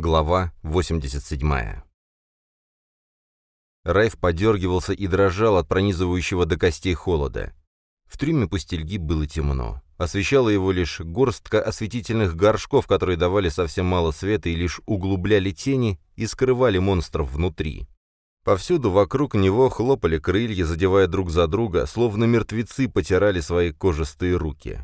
Глава 87. Райф подергивался и дрожал от пронизывающего до костей холода. В трюме пустельги было темно. Освещала его лишь горстка осветительных горшков, которые давали совсем мало света и лишь углубляли тени и скрывали монстров внутри. Повсюду вокруг него хлопали крылья, задевая друг за друга, словно мертвецы потирали свои кожистые руки.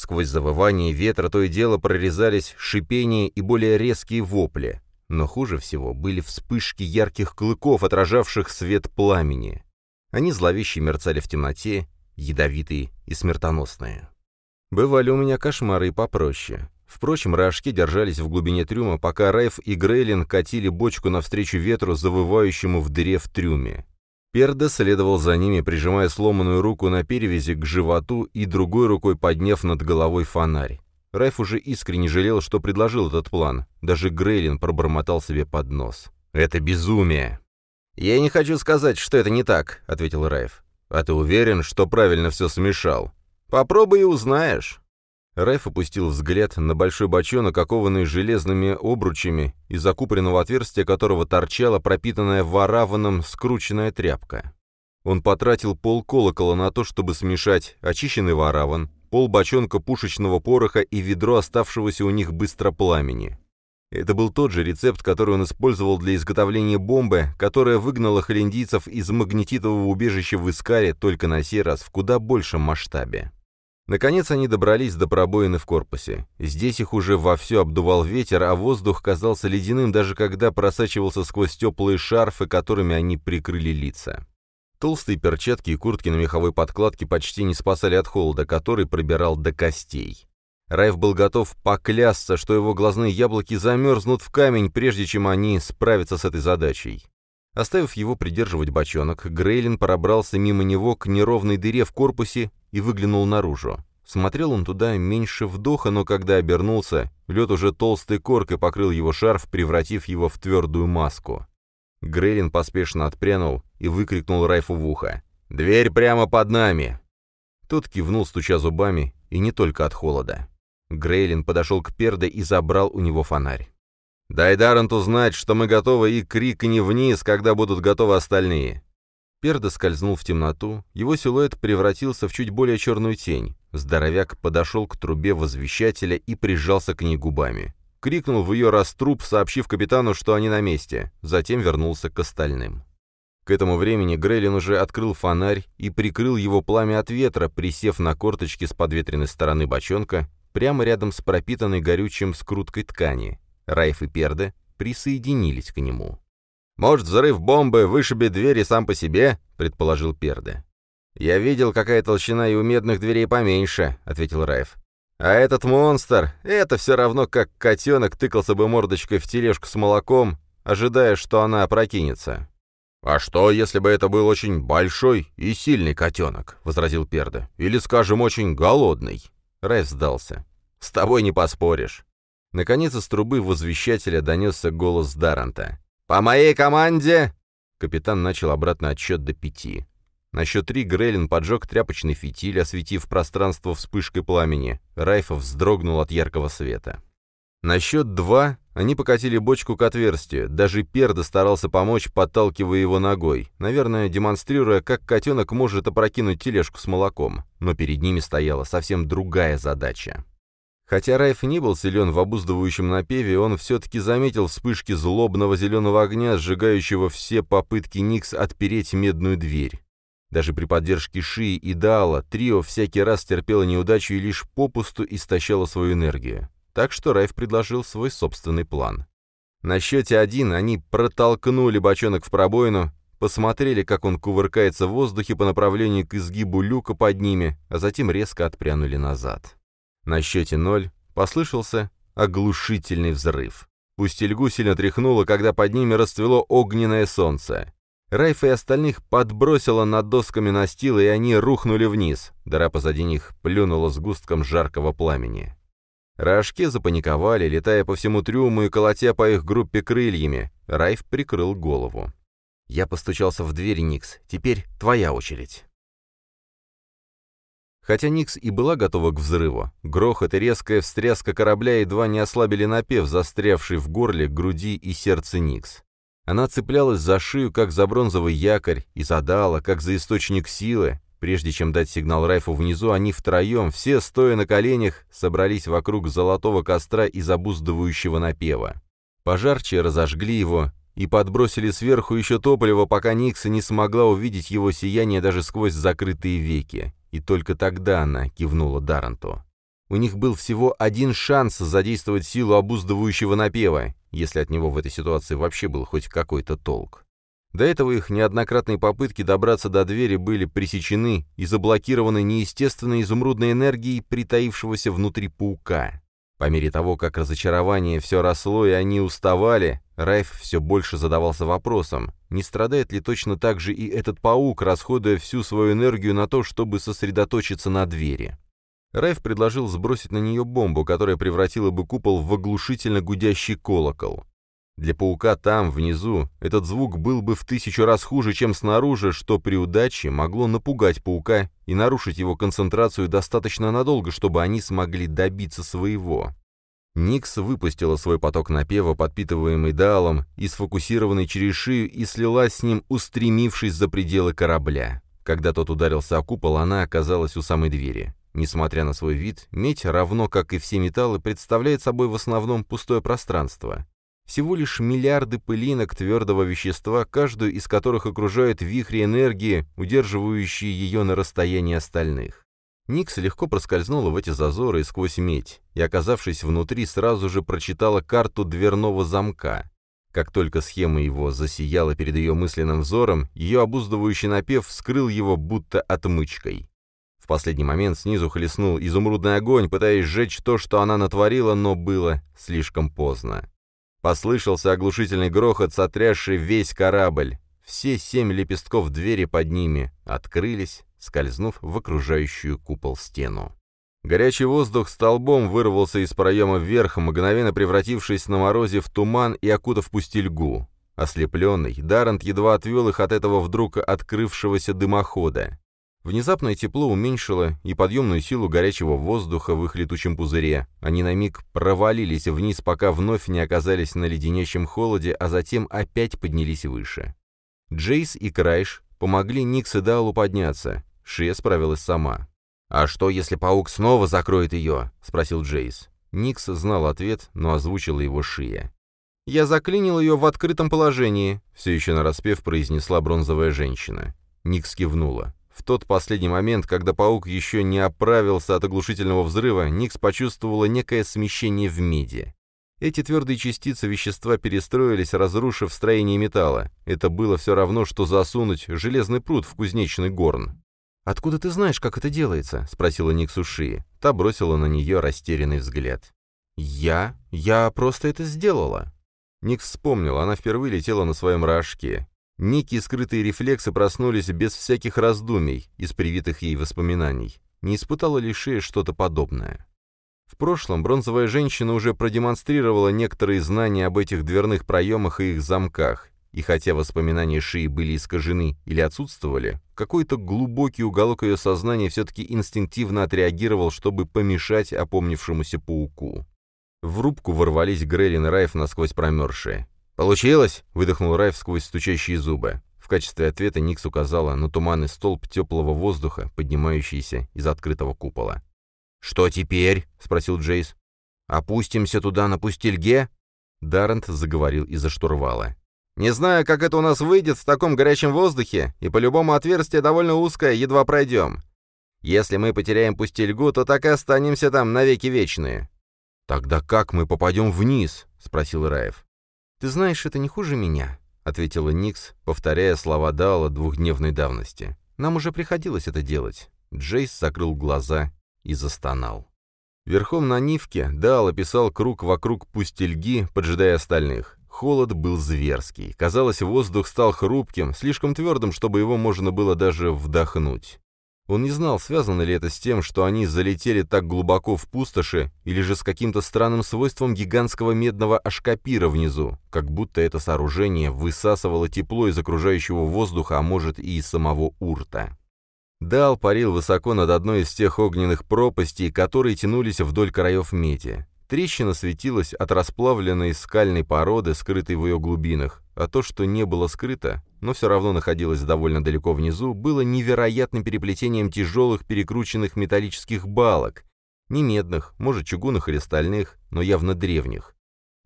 Сквозь завывание ветра то и дело прорезались шипения и более резкие вопли. Но хуже всего были вспышки ярких клыков, отражавших свет пламени. Они зловеще мерцали в темноте, ядовитые и смертоносные. Бывали у меня кошмары и попроще. Впрочем, рожки держались в глубине трюма, пока Райф и Грейлин катили бочку навстречу ветру, завывающему в дыре в трюме. Перда следовал за ними, прижимая сломанную руку на перевязи к животу и другой рукой подняв над головой фонарь. Райф уже искренне жалел, что предложил этот план. Даже Грейлин пробормотал себе под нос. «Это безумие!» «Я не хочу сказать, что это не так», — ответил Райф. «А ты уверен, что правильно все смешал?» «Попробуй и узнаешь». Райф опустил взгляд на большой бочонок, окованный железными обручами, из закупоренного отверстия которого торчала пропитанная вараваном скрученная тряпка. Он потратил пол колокола на то, чтобы смешать очищенный вараван, пол бочонка пушечного пороха и ведро оставшегося у них быстро пламени. Это был тот же рецепт, который он использовал для изготовления бомбы, которая выгнала холиндийцев из магнетитового убежища в Искаре только на сей раз в куда большем масштабе. Наконец они добрались до пробоины в корпусе. Здесь их уже вовсю обдувал ветер, а воздух казался ледяным, даже когда просачивался сквозь теплые шарфы, которыми они прикрыли лица. Толстые перчатки и куртки на меховой подкладке почти не спасали от холода, который пробирал до костей. Райф был готов поклясться, что его глазные яблоки замерзнут в камень, прежде чем они справятся с этой задачей. Оставив его придерживать бочонок, Грейлин пробрался мимо него к неровной дыре в корпусе и выглянул наружу. Смотрел он туда меньше вдоха, но когда обернулся, лед уже толстой коркой покрыл его шарф, превратив его в твердую маску. Грейлин поспешно отпрянул и выкрикнул Райфу в ухо. «Дверь прямо под нами!» Тот кивнул, стуча зубами, и не только от холода. Грейлин подошел к Перде и забрал у него фонарь. «Дай Дарренту знать, что мы готовы, и крикни вниз, когда будут готовы остальные. Перда скользнул в темноту, его силуэт превратился в чуть более черную тень. Здоровяк подошел к трубе возвещателя и прижался к ней губами. Крикнул в ее раструб, сообщив капитану, что они на месте, затем вернулся к остальным. К этому времени Грейлин уже открыл фонарь и прикрыл его пламя от ветра, присев на корточки с подветренной стороны бочонка, прямо рядом с пропитанной горючим скруткой ткани. Райф и Перда присоединились к нему. «Может, взрыв бомбы вышибет двери сам по себе?» — предположил Перде. «Я видел, какая толщина и у медных дверей поменьше», — ответил Райф. «А этот монстр — это все равно, как котенок тыкался бы мордочкой в тележку с молоком, ожидая, что она опрокинется». «А что, если бы это был очень большой и сильный котенок?» — возразил Перда. «Или, скажем, очень голодный?» Райф сдался. «С тобой не поспоришь». Наконец из трубы возвещателя донесся голос Даранта. «По моей команде!» Капитан начал обратно отсчет до пяти. На счет три Грейлин поджег тряпочный фитиль, осветив пространство вспышкой пламени. Райфов вздрогнул от яркого света. На счет два они покатили бочку к отверстию. Даже Перда старался помочь, подталкивая его ногой, наверное, демонстрируя, как котенок может опрокинуть тележку с молоком. Но перед ними стояла совсем другая задача. Хотя Райф не был силен в обуздывающем напеве, он все-таки заметил вспышки злобного зеленого огня, сжигающего все попытки Никс отпереть медную дверь. Даже при поддержке Шии и Даала трио всякий раз терпело неудачу и лишь попусту истощало свою энергию. Так что Райф предложил свой собственный план. На счете один они протолкнули бочонок в пробоину, посмотрели, как он кувыркается в воздухе по направлению к изгибу люка под ними, а затем резко отпрянули назад. На счете ноль послышался оглушительный взрыв. Пустельгу сильно тряхнуло, когда под ними расцвело огненное солнце. Райфа и остальных подбросило над досками настила, и они рухнули вниз. Дыра позади них плюнула сгустком жаркого пламени. Рожки запаниковали, летая по всему трюму и колотя по их группе крыльями. Райф прикрыл голову. «Я постучался в дверь, Никс. Теперь твоя очередь». Хотя Никс и была готова к взрыву, грохот и резкая встряска корабля едва не ослабили напев, застрявший в горле, груди и сердце Никс. Она цеплялась за шею, как за бронзовый якорь, и задала, как за источник силы. Прежде чем дать сигнал Райфу внизу, они втроем, все стоя на коленях, собрались вокруг золотого костра из обуздывающего напева. Пожарче разожгли его и подбросили сверху еще топливо, пока Никса не смогла увидеть его сияние даже сквозь закрытые веки. И только тогда она кивнула Даранту. У них был всего один шанс задействовать силу обуздывающего напева, если от него в этой ситуации вообще был хоть какой-то толк. До этого их неоднократные попытки добраться до двери были пресечены и заблокированы неестественной изумрудной энергией притаившегося внутри паука. По мере того, как разочарование все росло и они уставали, Райф все больше задавался вопросом, не страдает ли точно так же и этот паук, расходуя всю свою энергию на то, чтобы сосредоточиться на двери. Райф предложил сбросить на нее бомбу, которая превратила бы купол в оглушительно гудящий колокол. Для паука там, внизу, этот звук был бы в тысячу раз хуже, чем снаружи, что при удаче могло напугать паука и нарушить его концентрацию достаточно надолго, чтобы они смогли добиться своего. Никс выпустила свой поток напева, подпитываемый Даалом и сфокусированный через шею, и слилась с ним, устремившись за пределы корабля. Когда тот ударился о купол, она оказалась у самой двери. Несмотря на свой вид, медь, равно как и все металлы, представляет собой в основном пустое пространство. Всего лишь миллиарды пылинок твердого вещества, каждую из которых окружают вихри энергии, удерживающие ее на расстоянии остальных. Никс легко проскользнула в эти зазоры и сквозь медь, и, оказавшись внутри, сразу же прочитала карту дверного замка. Как только схема его засияла перед ее мысленным взором, ее обуздывающий напев вскрыл его будто отмычкой. В последний момент снизу хлестнул изумрудный огонь, пытаясь сжечь то, что она натворила, но было слишком поздно. Послышался оглушительный грохот, сотрясший весь корабль. Все семь лепестков двери под ними открылись, скользнув в окружающую купол стену. Горячий воздух столбом вырвался из проема вверх, мгновенно превратившись на морозе в туман и окутав пустельгу. Ослепленный, Дарант едва отвел их от этого вдруг открывшегося дымохода. Внезапное тепло уменьшило и подъемную силу горячего воздуха в их летучем пузыре. Они на миг провалились вниз, пока вновь не оказались на леденящем холоде, а затем опять поднялись выше. Джейс и Крайш помогли Никс и Далу подняться. Шия справилась сама. «А что, если паук снова закроет ее?» — спросил Джейс. Никс знал ответ, но озвучила его Шия. «Я заклинил ее в открытом положении», — все еще нараспев произнесла бронзовая женщина. Никс кивнула. В тот последний момент, когда паук еще не оправился от оглушительного взрыва, Никс почувствовала некое смещение в меди. Эти твердые частицы вещества перестроились, разрушив строение металла. Это было все равно, что засунуть железный пруд в кузнечный горн. «Откуда ты знаешь, как это делается?» — спросила Ник Суши. Та бросила на нее растерянный взгляд. «Я? Я просто это сделала». Ник вспомнила, она впервые летела на своем рожке. Некие скрытые рефлексы проснулись без всяких раздумий из привитых ей воспоминаний. Не испытала ли Шея что-то подобное? В прошлом бронзовая женщина уже продемонстрировала некоторые знания об этих дверных проемах и их замках, и хотя воспоминания Шии были искажены или отсутствовали, какой-то глубокий уголок ее сознания все-таки инстинктивно отреагировал, чтобы помешать опомнившемуся пауку. В рубку ворвались Грейлин и Райф насквозь промерзшие. «Получилось!» — выдохнул Райф сквозь стучащие зубы. В качестве ответа Никс указала на туманный столб теплого воздуха, поднимающийся из открытого купола. «Что теперь?» — спросил Джейс. «Опустимся туда на пустельге?» Даррент заговорил из-за штурвала. Не знаю, как это у нас выйдет в таком горячем воздухе, и по-любому отверстие довольно узкое, едва пройдем. Если мы потеряем пустельгу, то так и останемся там навеки вечные». «Тогда как мы попадем вниз?» — спросил Раев. «Ты знаешь, это не хуже меня», — ответила Никс, повторяя слова Дала двухдневной давности. «Нам уже приходилось это делать». Джейс закрыл глаза и застонал. Верхом на Нивке Дал описал круг вокруг пустельги, поджидая остальных. Холод был зверский. Казалось, воздух стал хрупким, слишком твердым, чтобы его можно было даже вдохнуть. Он не знал, связано ли это с тем, что они залетели так глубоко в пустоши, или же с каким-то странным свойством гигантского медного ашкапира внизу, как будто это сооружение высасывало тепло из окружающего воздуха, а может и из самого урта. Дал парил высоко над одной из тех огненных пропастей, которые тянулись вдоль краев меди. Трещина светилась от расплавленной скальной породы, скрытой в ее глубинах, а то, что не было скрыто, но все равно находилось довольно далеко внизу, было невероятным переплетением тяжелых перекрученных металлических балок, не медных, может, чугунных или стальных, но явно древних.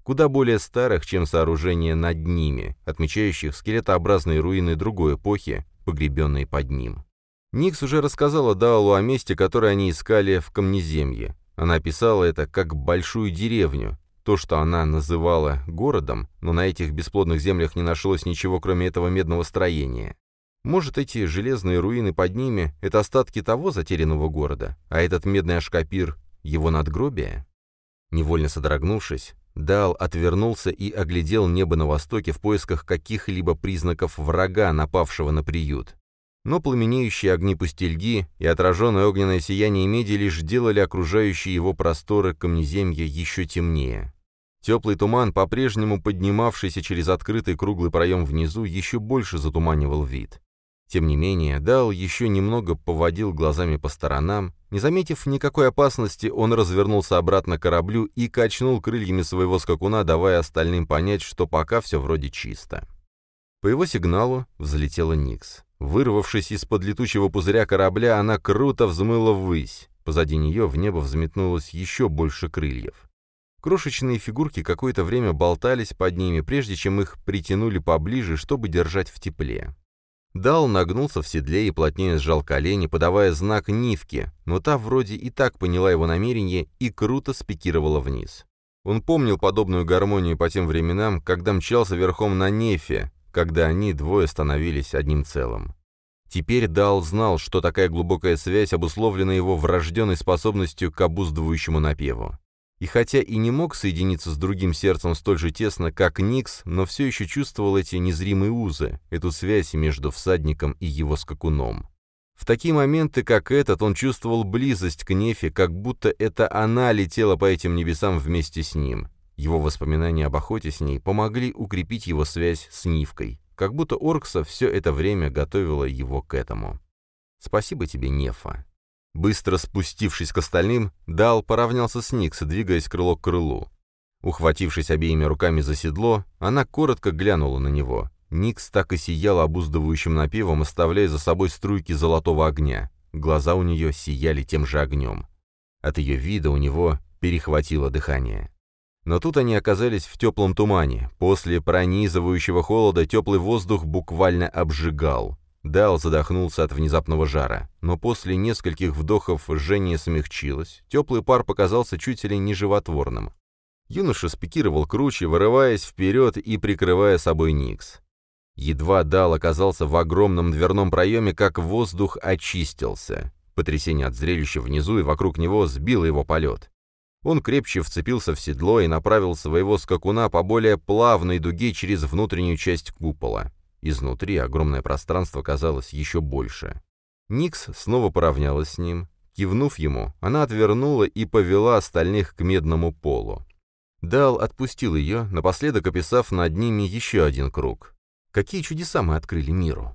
Куда более старых, чем сооружения над ними, отмечающих скелетообразные руины другой эпохи, погребенные под ним. Никс уже рассказала Даалу о месте, которое они искали в Камнеземье. Она описала это как большую деревню, то, что она называла городом, но на этих бесплодных землях не нашлось ничего, кроме этого медного строения. Может, эти железные руины под ними — это остатки того затерянного города, а этот медный ашкапир — его надгробие? Невольно содрогнувшись, Дал отвернулся и оглядел небо на востоке в поисках каких-либо признаков врага, напавшего на приют. Но пламенеющие огни пустельги и отраженное огненное сияние меди лишь делали окружающие его просторы камнеземья еще темнее. Теплый туман, по-прежнему поднимавшийся через открытый круглый проем внизу, еще больше затуманивал вид. Тем не менее, Дал еще немного поводил глазами по сторонам. Не заметив никакой опасности, он развернулся обратно к кораблю и качнул крыльями своего скакуна, давая остальным понять, что пока все вроде чисто. По его сигналу взлетела Никс. Вырвавшись из-под летучего пузыря корабля, она круто взмыла ввысь. Позади нее в небо взметнулось еще больше крыльев. Крошечные фигурки какое-то время болтались под ними, прежде чем их притянули поближе, чтобы держать в тепле. Дал нагнулся в седле и плотнее сжал колени, подавая знак Нивке, но та вроде и так поняла его намерение и круто спикировала вниз. Он помнил подобную гармонию по тем временам, когда мчался верхом на Нефе, когда они двое становились одним целым. Теперь Дал знал, что такая глубокая связь обусловлена его врожденной способностью к обуздывающему напеву. И хотя и не мог соединиться с другим сердцем столь же тесно, как Никс, но все еще чувствовал эти незримые узы, эту связь между всадником и его скакуном. В такие моменты, как этот, он чувствовал близость к Нефе, как будто это она летела по этим небесам вместе с ним. Его воспоминания об охоте с ней помогли укрепить его связь с Нивкой, как будто Оркса все это время готовила его к этому. «Спасибо тебе, Нефа». Быстро спустившись к остальным, Дал поравнялся с Никс, двигаясь крыло к крылу. Ухватившись обеими руками за седло, она коротко глянула на него. Никс так и сияла обуздывающим напевом, оставляя за собой струйки золотого огня. Глаза у нее сияли тем же огнем. От ее вида у него перехватило дыхание. Но тут они оказались в теплом тумане. После пронизывающего холода теплый воздух буквально обжигал. Дал задохнулся от внезапного жара, но после нескольких вдохов жжение смягчилось, теплый пар показался чуть ли не животворным. Юноша спикировал круче, вырываясь вперед и прикрывая собой Никс. Едва Дал оказался в огромном дверном проеме, как воздух очистился. Потрясение от зрелища внизу и вокруг него сбило его полет. Он крепче вцепился в седло и направил своего скакуна по более плавной дуге через внутреннюю часть купола. Изнутри огромное пространство казалось еще больше. Никс снова поравнялась с ним. Кивнув ему, она отвернула и повела остальных к медному полу. Дал отпустил ее, напоследок описав над ними еще один круг. Какие чудеса мы открыли миру!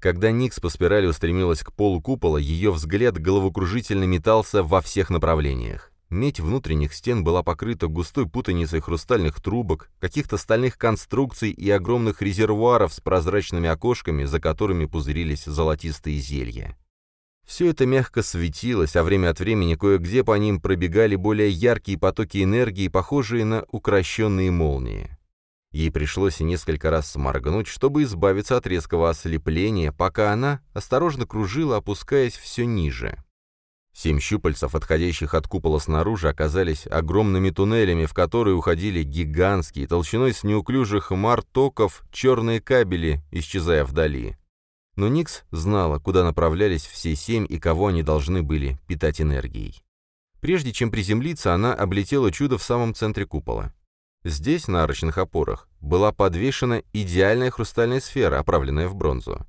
Когда Никс по спирали устремилась к полу купола, ее взгляд головокружительно метался во всех направлениях. Медь внутренних стен была покрыта густой путаницей хрустальных трубок, каких-то стальных конструкций и огромных резервуаров с прозрачными окошками, за которыми пузырились золотистые зелья. Все это мягко светилось, а время от времени кое-где по ним пробегали более яркие потоки энергии, похожие на укращенные молнии. Ей пришлось несколько раз сморгнуть, чтобы избавиться от резкого ослепления, пока она осторожно кружила, опускаясь все ниже. Семь щупальцев, отходящих от купола снаружи, оказались огромными туннелями, в которые уходили гигантские, толщиной с неуклюжих мартоков, черные кабели, исчезая вдали. Но Никс знала, куда направлялись все семь и кого они должны были питать энергией. Прежде чем приземлиться, она облетела чудо в самом центре купола. Здесь, на арочных опорах, была подвешена идеальная хрустальная сфера, оправленная в бронзу.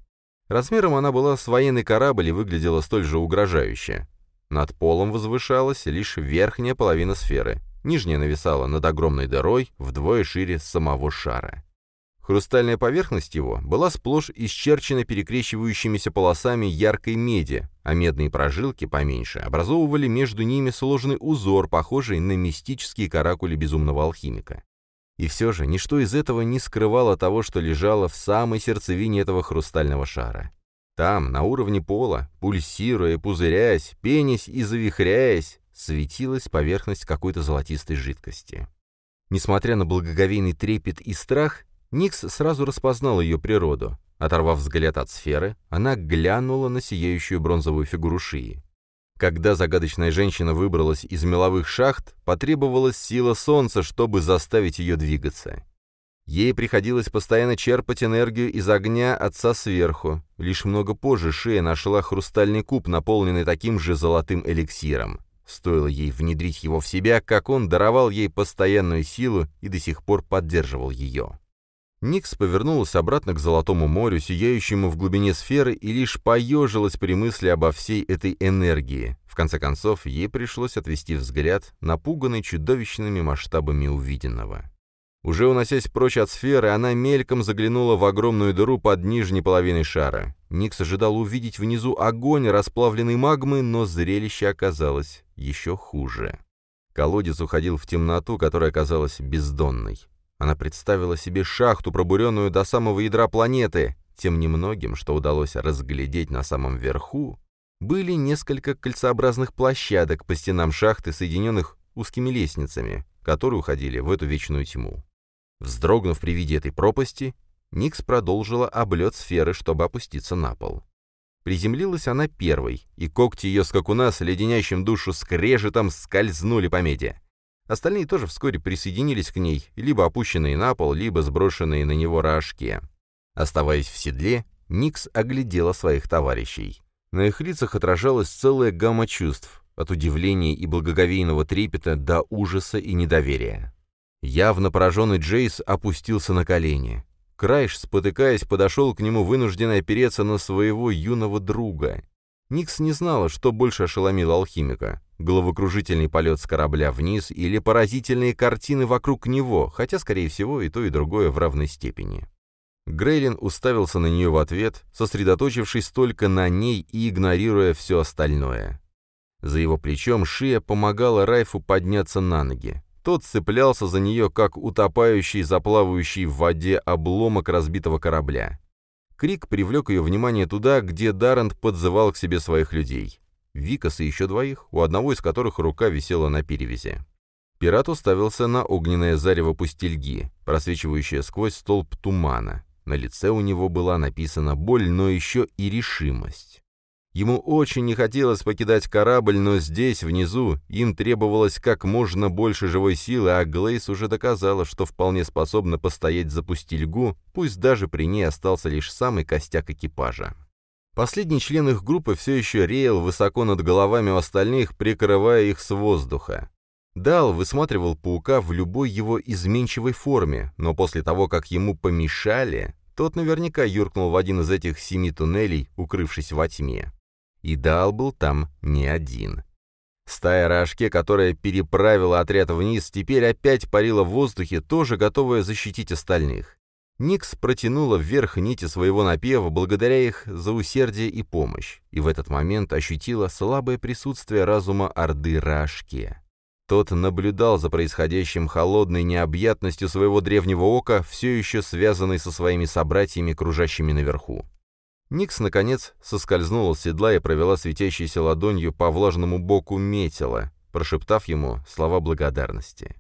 Размером она была с военный корабль и выглядела столь же угрожающе. Над полом возвышалась лишь верхняя половина сферы, нижняя нависала над огромной дырой, вдвое шире самого шара. Хрустальная поверхность его была сплошь исчерчена перекрещивающимися полосами яркой меди, а медные прожилки, поменьше, образовывали между ними сложный узор, похожий на мистические каракули безумного алхимика. И все же ничто из этого не скрывало того, что лежало в самой сердцевине этого хрустального шара. Там, на уровне пола, пульсируя, пузыряясь, пенясь и завихряясь, светилась поверхность какой-то золотистой жидкости. Несмотря на благоговейный трепет и страх, Никс сразу распознал ее природу. Оторвав взгляд от сферы, она глянула на сияющую бронзовую фигуру Шии. Когда загадочная женщина выбралась из меловых шахт, потребовалась сила солнца, чтобы заставить ее двигаться. Ей приходилось постоянно черпать энергию из огня отца сверху. Лишь много позже Шея нашла хрустальный куб, наполненный таким же золотым эликсиром. Стоило ей внедрить его в себя, как он даровал ей постоянную силу и до сих пор поддерживал ее. Никс повернулась обратно к Золотому морю, сияющему в глубине сферы, и лишь поежилась при мысли обо всей этой энергии. В конце концов, ей пришлось отвести взгляд, напуганный чудовищными масштабами увиденного. Уже уносясь прочь от сферы, она мельком заглянула в огромную дыру под нижней половиной шара. Никс ожидал увидеть внизу огонь расплавленной магмы, но зрелище оказалось еще хуже. Колодец уходил в темноту, которая оказалась бездонной. Она представила себе шахту, пробуренную до самого ядра планеты. Тем немногим, что удалось разглядеть на самом верху, были несколько кольцеобразных площадок по стенам шахты, соединенных узкими лестницами, которые уходили в эту вечную тьму. Вздрогнув при виде этой пропасти, Никс продолжила облет сферы, чтобы опуститься на пол. Приземлилась она первой, и когти ее скакуна с леденящим душу скрежетом скользнули по меди. Остальные тоже вскоре присоединились к ней, либо опущенные на пол, либо сброшенные на него рожки. Оставаясь в седле, Никс оглядела своих товарищей. На их лицах отражалась целая гамма чувств, от удивления и благоговейного трепета до ужаса и недоверия. Явно пораженный Джейс опустился на колени. Крайш, спотыкаясь, подошел к нему, вынужденный опереться на своего юного друга. Никс не знала, что больше ошеломило алхимика головокружительный полет с корабля вниз или поразительные картины вокруг него, хотя, скорее всего, и то, и другое в равной степени. Грейлин уставился на нее в ответ, сосредоточившись только на ней и игнорируя все остальное. За его плечом Шия помогала Райфу подняться на ноги. Тот цеплялся за нее, как утопающий, заплавающий в воде обломок разбитого корабля. Крик привлек ее внимание туда, где Даррент подзывал к себе своих людей. Викас и еще двоих, у одного из которых рука висела на перевязи. Пират уставился на огненное зарево пустельги, просвечивающее сквозь столб тумана. На лице у него была написана боль, но еще и решимость. Ему очень не хотелось покидать корабль, но здесь, внизу, им требовалось как можно больше живой силы, а Глейс уже доказала, что вполне способна постоять за пустельгу, пусть даже при ней остался лишь самый костяк экипажа. Последний член их группы все еще реял высоко над головами у остальных, прикрывая их с воздуха. Дал высматривал паука в любой его изменчивой форме, но после того, как ему помешали, тот наверняка юркнул в один из этих семи туннелей, укрывшись во тьме. И Дал был там не один. Стая Рожке, которая переправила отряд вниз, теперь опять парила в воздухе, тоже готовая защитить остальных. Никс протянула вверх нити своего напева, благодаря их за усердие и помощь, и в этот момент ощутила слабое присутствие разума Орды Рашки. Тот наблюдал за происходящим холодной необъятностью своего древнего ока, все еще связанной со своими собратьями, кружащими наверху. Никс, наконец, соскользнула с седла и провела светящейся ладонью по влажному боку метила, прошептав ему слова благодарности.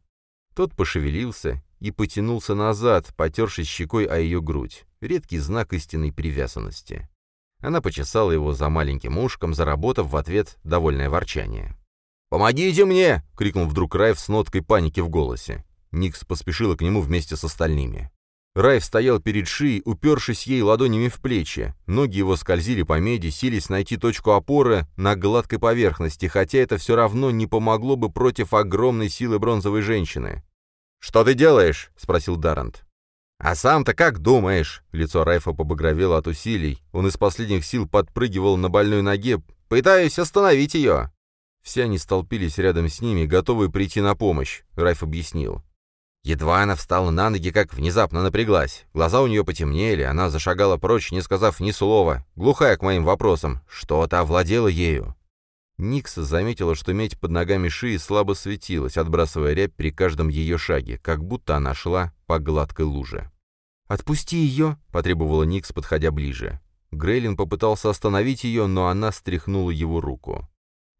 Тот пошевелился и потянулся назад, потершись щекой о ее грудь, редкий знак истинной привязанности. Она почесала его за маленьким ушком, заработав в ответ довольное ворчание. «Помогите мне!» — крикнул вдруг Райф с ноткой паники в голосе. Никс поспешила к нему вместе с остальными. Райф стоял перед шией, упершись ей ладонями в плечи. Ноги его скользили по меди, сились найти точку опоры на гладкой поверхности, хотя это все равно не помогло бы против огромной силы бронзовой женщины. «Что ты делаешь?» — спросил Даррент. «А сам-то как думаешь?» Лицо Райфа побагровело от усилий. Он из последних сил подпрыгивал на больной ноге. «Пытаюсь остановить ее!» Все они столпились рядом с ними, готовые прийти на помощь, Райф объяснил. Едва она встала на ноги, как внезапно напряглась. Глаза у нее потемнели, она зашагала прочь, не сказав ни слова, глухая к моим вопросам. Что-то овладело ею. Никс заметила, что медь под ногами шеи слабо светилась, отбрасывая рябь при каждом ее шаге, как будто она шла по гладкой луже. «Отпусти ее!» — потребовала Никс, подходя ближе. Грейлин попытался остановить ее, но она стряхнула его руку.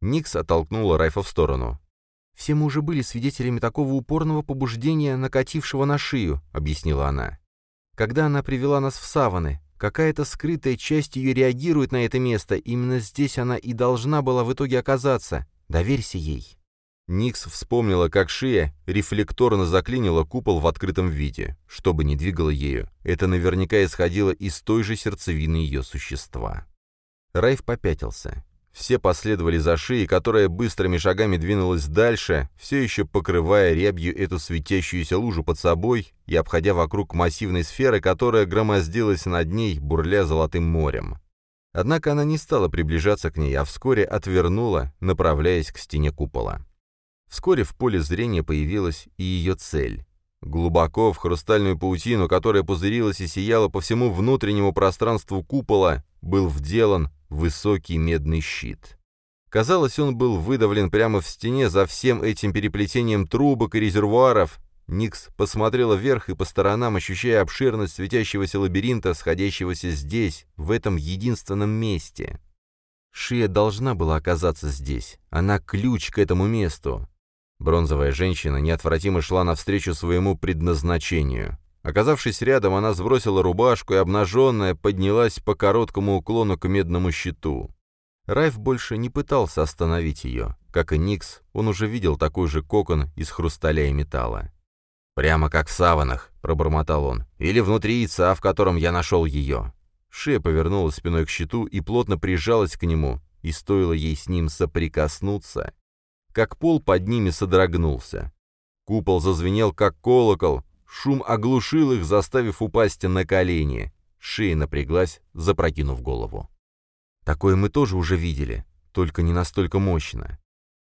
Никс оттолкнула Райфа в сторону. «Все мы уже были свидетелями такого упорного побуждения, накатившего на шию», — объяснила она. «Когда она привела нас в саваны, какая-то скрытая часть ее реагирует на это место, именно здесь она и должна была в итоге оказаться. Доверься ей». Никс вспомнила, как шия рефлекторно заклинила купол в открытом виде. Что бы ни двигало ею, это наверняка исходило из той же сердцевины ее существа. Райф попятился. Все последовали за шией, которая быстрыми шагами двинулась дальше, все еще покрывая рябью эту светящуюся лужу под собой и обходя вокруг массивной сферы, которая громоздилась над ней, бурля золотым морем. Однако она не стала приближаться к ней, а вскоре отвернула, направляясь к стене купола. Вскоре в поле зрения появилась и ее цель. Глубоко в хрустальную паутину, которая пузырилась и сияла по всему внутреннему пространству купола, был вделан высокий медный щит. Казалось, он был выдавлен прямо в стене за всем этим переплетением трубок и резервуаров. Никс посмотрела вверх и по сторонам, ощущая обширность светящегося лабиринта, сходящегося здесь, в этом единственном месте. Шия должна была оказаться здесь. Она ключ к этому месту. Бронзовая женщина неотвратимо шла навстречу своему предназначению. Оказавшись рядом, она сбросила рубашку и, обнаженная, поднялась по короткому уклону к медному щиту. Райф больше не пытался остановить ее. Как и Никс, он уже видел такой же кокон из хрусталя и металла. «Прямо как в саванах», — пробормотал он, — «или внутри яйца, в котором я нашел ее». Шея повернулась спиной к щиту и плотно прижалась к нему, и стоило ей с ним соприкоснуться, как пол под ними содрогнулся. Купол зазвенел, как колокол, Шум оглушил их, заставив упасть на колени. Шея напряглась, запрокинув голову. Такое мы тоже уже видели, только не настолько мощно.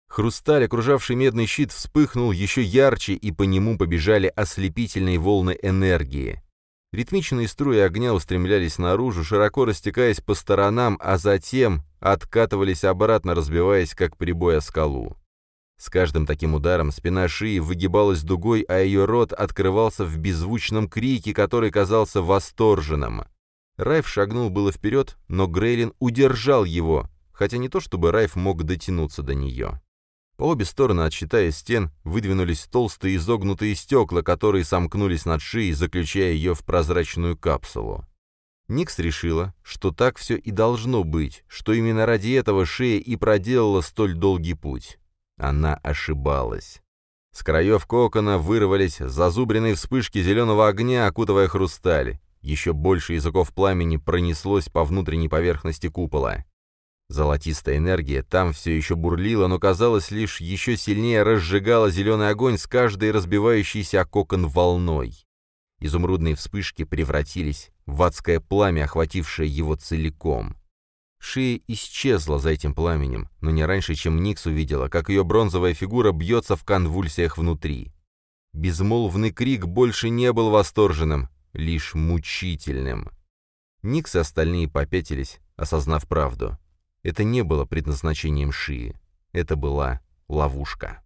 Хрусталь, окружавший медный щит, вспыхнул еще ярче, и по нему побежали ослепительные волны энергии. Ритмичные струи огня устремлялись наружу, широко растекаясь по сторонам, а затем откатывались обратно, разбиваясь, как прибой о скалу. С каждым таким ударом спина шеи выгибалась дугой, а ее рот открывался в беззвучном крике, который казался восторженным. Райф шагнул было вперед, но Грейлин удержал его, хотя не то чтобы Райф мог дотянуться до нее. По обе стороны от щита стен выдвинулись толстые изогнутые стекла, которые сомкнулись над шеей, заключая ее в прозрачную капсулу. Никс решила, что так все и должно быть, что именно ради этого шея и проделала столь долгий путь. Она ошибалась. С краев кокона вырвались зазубренные вспышки зеленого огня, окутывая хрусталь. Еще больше языков пламени пронеслось по внутренней поверхности купола. Золотистая энергия там все еще бурлила, но, казалось, лишь еще сильнее разжигала зеленый огонь с каждой разбивающейся кокон волной. Изумрудные вспышки превратились в адское пламя, охватившее его целиком. Шия исчезла за этим пламенем, но не раньше, чем Никс увидела, как ее бронзовая фигура бьется в конвульсиях внутри. Безмолвный крик больше не был восторженным, лишь мучительным. Никс и остальные попятились, осознав правду. Это не было предназначением Шии. Это была ловушка.